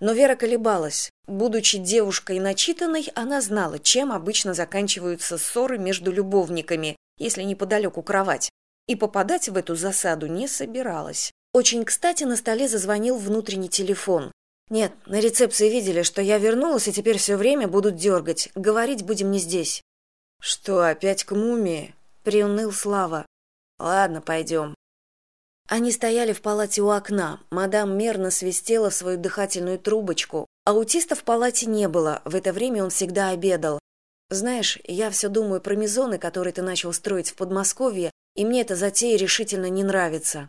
но вера колебалась. Будучи девушкой начитанной она знала чем обычно заканчиваются ссоры между любовниками если неподалеку кровать. И попадать в эту засаду не собиралась. Очень кстати на столе зазвонил внутренний телефон. Нет на рецепции видели что я вернулась и теперь все время будут дергать говорить будем не здесь что опять к мумии приуныл слава. Ладно пойдем они стояли в палате у окна. Мадам мерно свистела в свою дыхательную трубочку. Аутиста в палате не было. В это время он всегда обедал. Знаешь я все думаю про мизоны которые ты начал строить в подмосковье и мне эта затея решительно не нравится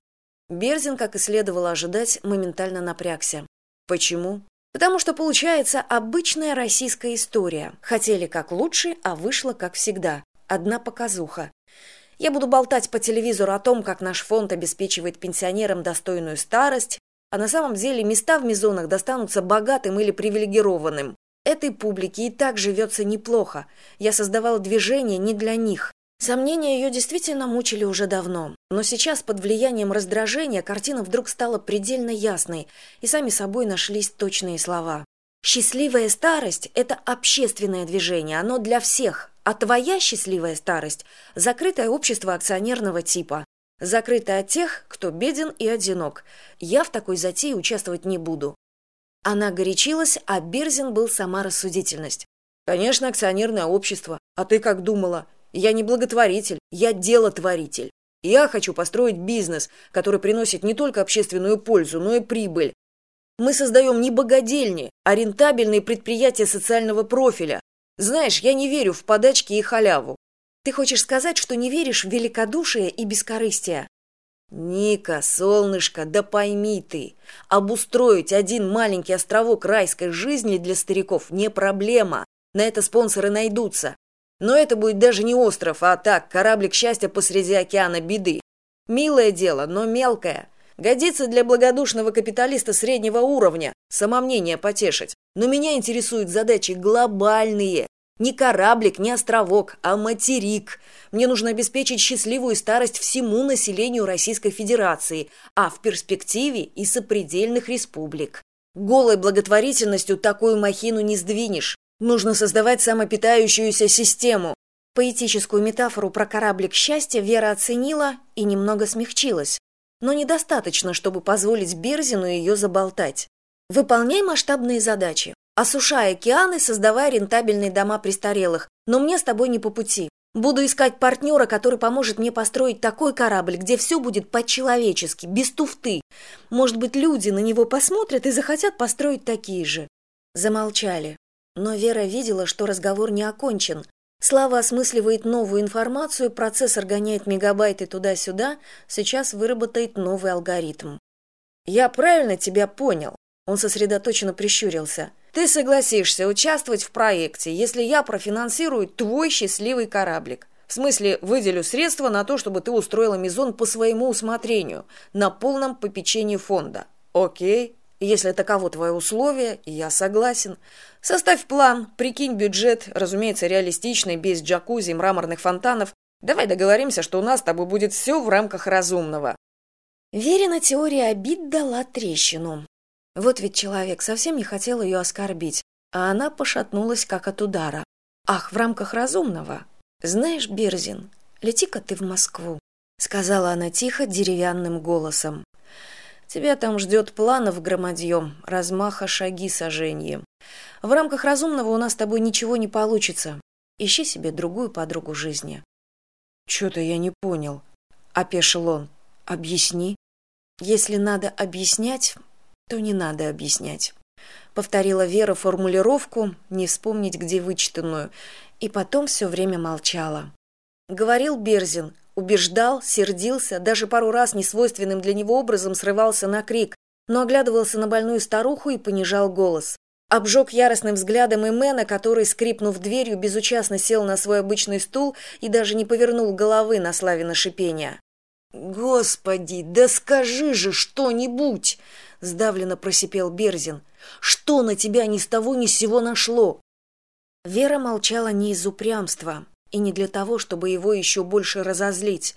берзин как и следовало ожидать моментально напрягся. Почему? Потому что получается обычная российская история. Хотели как лучше а вышло как всегда. Одна показуха я буду болтать по телевизору о том как наш фонд обеспечивает пенсионерам достойную старость а на самом деле места в мизонах достанутся богатым или привилегированным. Этой публике и так живется неплохо. Я создавал движение не для них. Сомнения ее действительно мучили уже давно. Но сейчас под влиянием раздражения картина вдруг стала предельно ясной и сами собой нашлись точные слова. Счастливая старость это общественное движение оно для всех а твоя счастливая старость – закрытое общество акционерного типа, закрытое от тех, кто беден и одинок. Я в такой затее участвовать не буду. Она горячилась, а Берзин был сама рассудительность. Конечно, акционерное общество. А ты как думала? Я не благотворитель, я делотворитель. Я хочу построить бизнес, который приносит не только общественную пользу, но и прибыль. Мы создаем не богадельни, а рентабельные предприятия социального профиля, знаешь, я не верю в подачки и халяву. Ты хочешь сказать, что не веришь в великодушие и бескорыстие? Ника, солнышко, да пойми ты, обустроить один маленький островок райской жизни для стариков не проблема. На это спонсоры найдутся. Но это будет даже не остров, а так, кораблик счастья посреди океана беды. Милое дело, но мелкое. Годится для благодушного капиталиста среднего уровня, самомнение потешить. Но меня интересуют задачи глобальные. Не кораблик, не островок, а материк. Мне нужно обеспечить счастливую старость всему населению Российской Федерации, а в перспективе и сопредельных республик. Голой благотворительностью такую махину не сдвинешь. Нужно создавать самопитающуюся систему. Поэтическую метафору про кораблик счастья Вера оценила и немного смягчилась но недостаточно, чтобы позволить Берзину ее заболтать. Выполняй масштабные задачи, осушай океаны, создавая рентабельные дома престарелых, но мне с тобой не по пути. Буду искать партнера, который поможет мне построить такой корабль, где все будет по-человечески, без туфты. Может быть, люди на него посмотрят и захотят построить такие же. Замолчали. Но Вера видела, что разговор не окончен, Слава осмысливает новую информацию, процессор гоняет мегабайты туда-сюда, сейчас выработает новый алгоритм. «Я правильно тебя понял?» Он сосредоточенно прищурился. «Ты согласишься участвовать в проекте, если я профинансирую твой счастливый кораблик. В смысле, выделю средства на то, чтобы ты устроила мизон по своему усмотрению, на полном попечении фонда. Окей?» Если таково твое условие, я согласен. Составь план, прикинь бюджет, разумеется, реалистичный, без джакузи, мраморных фонтанов. Давай договоримся, что у нас с тобой будет все в рамках разумного. Верина теория обид дала трещину. Вот ведь человек совсем не хотел ее оскорбить, а она пошатнулась как от удара. Ах, в рамках разумного. Знаешь, Берзин, лети-ка ты в Москву, сказала она тихо деревянным голосом. Тебя там ждет планов громадьем, размаха шаги сожжением. В рамках разумного у нас с тобой ничего не получится. Ищи себе другую подругу жизни. Чё-то я не понял, опешил он. Объясни. Если надо объяснять, то не надо объяснять. Повторила Вера формулировку, не вспомнить, где вычитанную, и потом все время молчала. Говорил Берзин, убеждал сердился даже пару раз несвойственным для него образом срывался на крик но оглядывался на больную старуху и понижал голос обжег яростным взглядом Имена, который, скрипнув дверью, безучастно сел на свой обычный стул и даже не повернул головы на Славина шипения. «Господи, да скажи же что-нибудь!» — сдавленно просипел Берзин. «Что на тебя ни с того ни с сего нашло?» Вера молчала не из упрямства и не для того, чтобы его еще больше разозлить.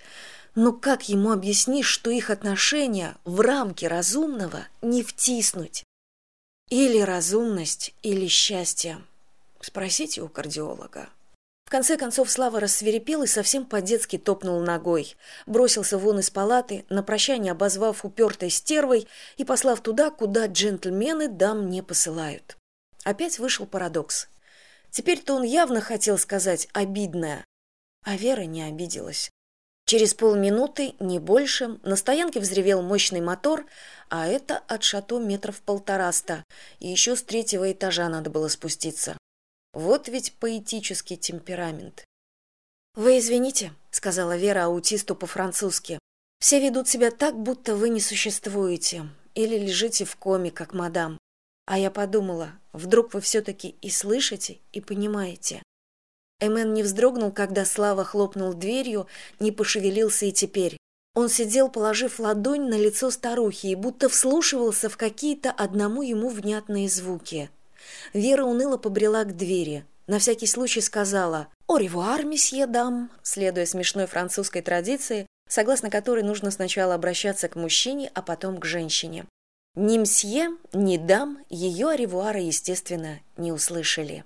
Но как ему объяснишь, что их отношения в рамки разумного не втиснуть? или разумность или счастье спросите у кардиолога в конце концов слава рассверепел и совсем по детски топнул ногой. Бросился вон из палаты на прощание обозвав упертой стервой и послав туда куда джентльмены дам не посылают. Опять вышел парадокс. Теперь то он явно хотел сказать обидное а вера не обиделась. Через полминуты не больше на стоянке взревел мощный мотор а это от шато метров полтораста. И еще с третьего этажа надо было спуститься вот ведь поэтический темперамент вы извините сказала вера аутисту по французски все ведут себя так будто вы не существуете или лежите в коме как мадам а я подумала вдруг вы все таки и слышите и понимаете Эмен не вздрогнул, когда Слава хлопнул дверью, не пошевелился и теперь. Он сидел, положив ладонь на лицо старухи и будто вслушивался в какие-то одному ему внятные звуки. Вера уныло побрела к двери. На всякий случай сказала «О ревуар, месье дам», следуя смешной французской традиции, согласно которой нужно сначала обращаться к мужчине, а потом к женщине. Ни мсье, ни дам ее ревуара, естественно, не услышали.